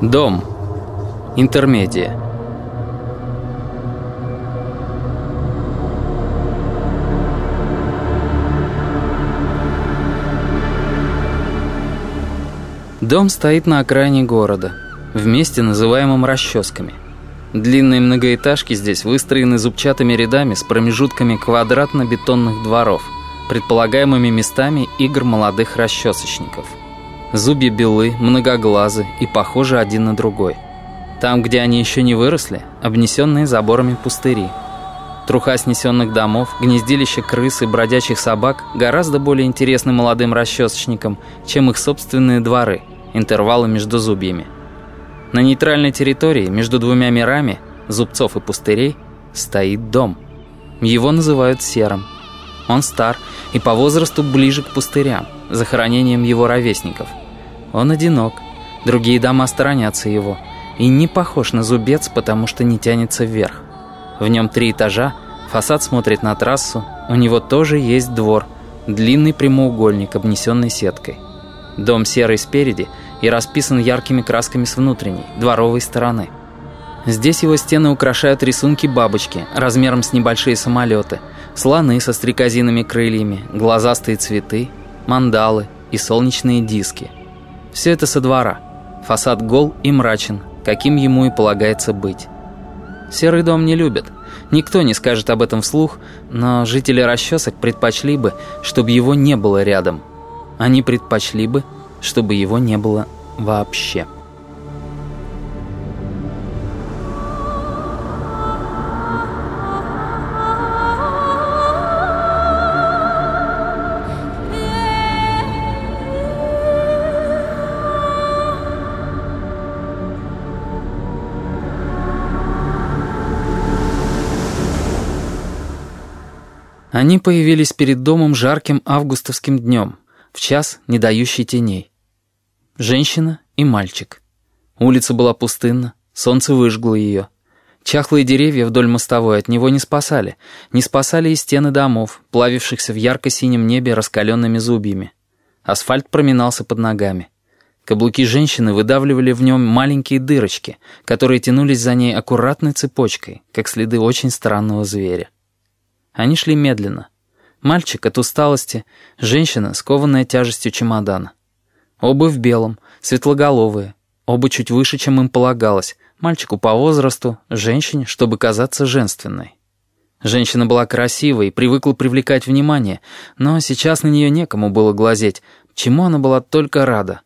Дом. Интермедия. Дом стоит на окраине города, в месте, называемом расческами. Длинные многоэтажки здесь выстроены зубчатыми рядами с промежутками квадратно-бетонных дворов, предполагаемыми местами игр молодых расчесочников. Зубья белы, многоглазы и похожи один на другой. Там, где они еще не выросли, обнесенные заборами пустыри. Труха снесенных домов, гнездилища крыс и бродячих собак гораздо более интересны молодым расчесочникам, чем их собственные дворы, интервалы между зубьями. На нейтральной территории, между двумя мирами, зубцов и пустырей, стоит дом. Его называют серым. Он стар и по возрасту ближе к пустырям, захоронением его ровесников. Он одинок, другие дома сторонятся его, и не похож на зубец, потому что не тянется вверх. В нем три этажа, фасад смотрит на трассу, у него тоже есть двор, длинный прямоугольник, обнесенный сеткой. Дом серый спереди и расписан яркими красками с внутренней, дворовой стороны. Здесь его стены украшают рисунки бабочки размером с небольшие самолеты, слоны со стрекозиными крыльями, глазастые цветы, мандалы и солнечные диски – все это со двора. Фасад гол и мрачен, каким ему и полагается быть. Серый дом не любят. Никто не скажет об этом вслух, но жители расчесок предпочли бы, чтобы его не было рядом. Они предпочли бы, чтобы его не было вообще. Они появились перед домом жарким августовским днем, в час, не дающий теней. Женщина и мальчик. Улица была пустынна, солнце выжгло ее. Чахлые деревья вдоль мостовой от него не спасали, не спасали и стены домов, плавившихся в ярко-синем небе раскаленными зубьями. Асфальт проминался под ногами. Каблуки женщины выдавливали в нем маленькие дырочки, которые тянулись за ней аккуратной цепочкой, как следы очень странного зверя. Они шли медленно. Мальчик от усталости, женщина, скованная тяжестью чемодана. Оба в белом, светлоголовые, оба чуть выше, чем им полагалось, мальчику по возрасту, женщине, чтобы казаться женственной. Женщина была красивой и привыкла привлекать внимание, но сейчас на нее некому было глазеть, чему она была только рада.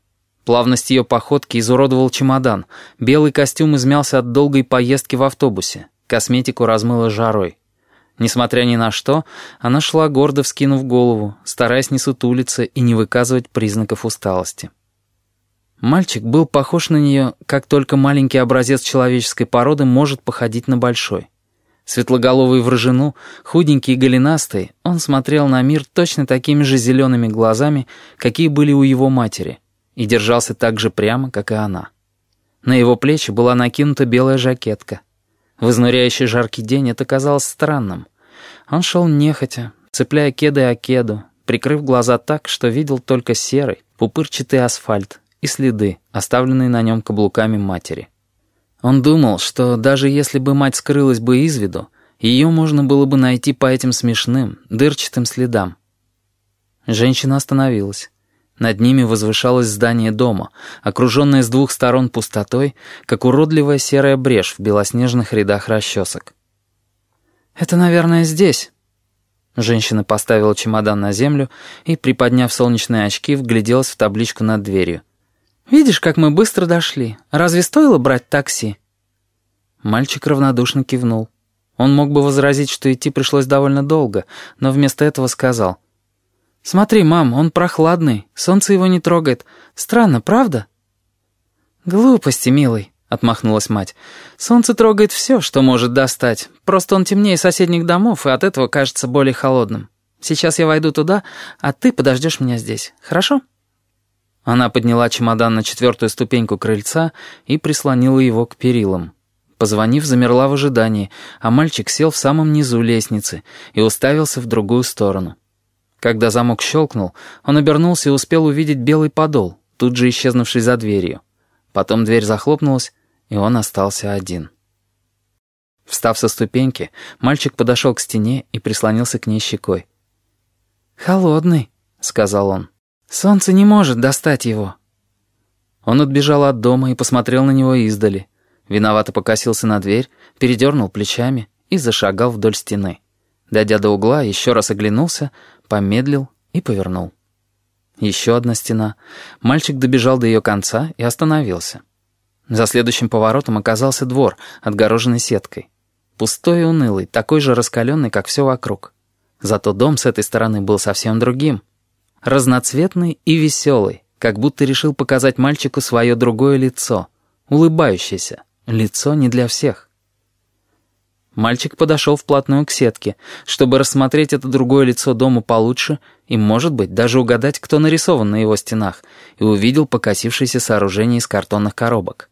Плавность ее походки изуродовал чемодан, белый костюм измялся от долгой поездки в автобусе, косметику размыло жарой. Несмотря ни на что, она шла гордо вскинув голову, стараясь не сутулиться и не выказывать признаков усталости. Мальчик был похож на нее, как только маленький образец человеческой породы может походить на большой. Светлоголовый в рыжину, худенький и голенастый, он смотрел на мир точно такими же зелеными глазами, какие были у его матери, и держался так же прямо, как и она. На его плечи была накинута белая жакетка — в изнуряющий жаркий день это казалось странным. Он шел нехотя, цепляя кеды о кеду, прикрыв глаза так, что видел только серый, пупырчатый асфальт и следы, оставленные на нем каблуками матери. Он думал, что даже если бы мать скрылась бы из виду, ее можно было бы найти по этим смешным, дырчатым следам. Женщина остановилась. Над ними возвышалось здание дома, окруженное с двух сторон пустотой, как уродливая серая брешь в белоснежных рядах расчесок. «Это, наверное, здесь». Женщина поставила чемодан на землю и, приподняв солнечные очки, вгляделась в табличку над дверью. «Видишь, как мы быстро дошли. Разве стоило брать такси?» Мальчик равнодушно кивнул. Он мог бы возразить, что идти пришлось довольно долго, но вместо этого сказал — «Смотри, мам, он прохладный, солнце его не трогает. Странно, правда?» «Глупости, милый», — отмахнулась мать. «Солнце трогает все, что может достать. Просто он темнее соседних домов и от этого кажется более холодным. Сейчас я войду туда, а ты подождешь меня здесь, хорошо?» Она подняла чемодан на четвертую ступеньку крыльца и прислонила его к перилам. Позвонив, замерла в ожидании, а мальчик сел в самом низу лестницы и уставился в другую сторону. Когда замок щелкнул, он обернулся и успел увидеть белый подол, тут же исчезнувший за дверью. Потом дверь захлопнулась, и он остался один. Встав со ступеньки, мальчик подошел к стене и прислонился к ней щекой. «Холодный», — сказал он. «Солнце не может достать его». Он отбежал от дома и посмотрел на него издали. Виновато покосился на дверь, передернул плечами и зашагал вдоль стены. Дойдя до угла, еще раз оглянулся, помедлил и повернул. Еще одна стена. Мальчик добежал до ее конца и остановился. За следующим поворотом оказался двор, отгороженный сеткой. Пустой и унылый, такой же раскаленный, как все вокруг. Зато дом с этой стороны был совсем другим. Разноцветный и веселый, как будто решил показать мальчику свое другое лицо. Улыбающееся. Лицо не для всех. Мальчик подошел вплотную к сетке, чтобы рассмотреть это другое лицо дома получше и, может быть, даже угадать, кто нарисован на его стенах, и увидел покосившееся сооружение из картонных коробок.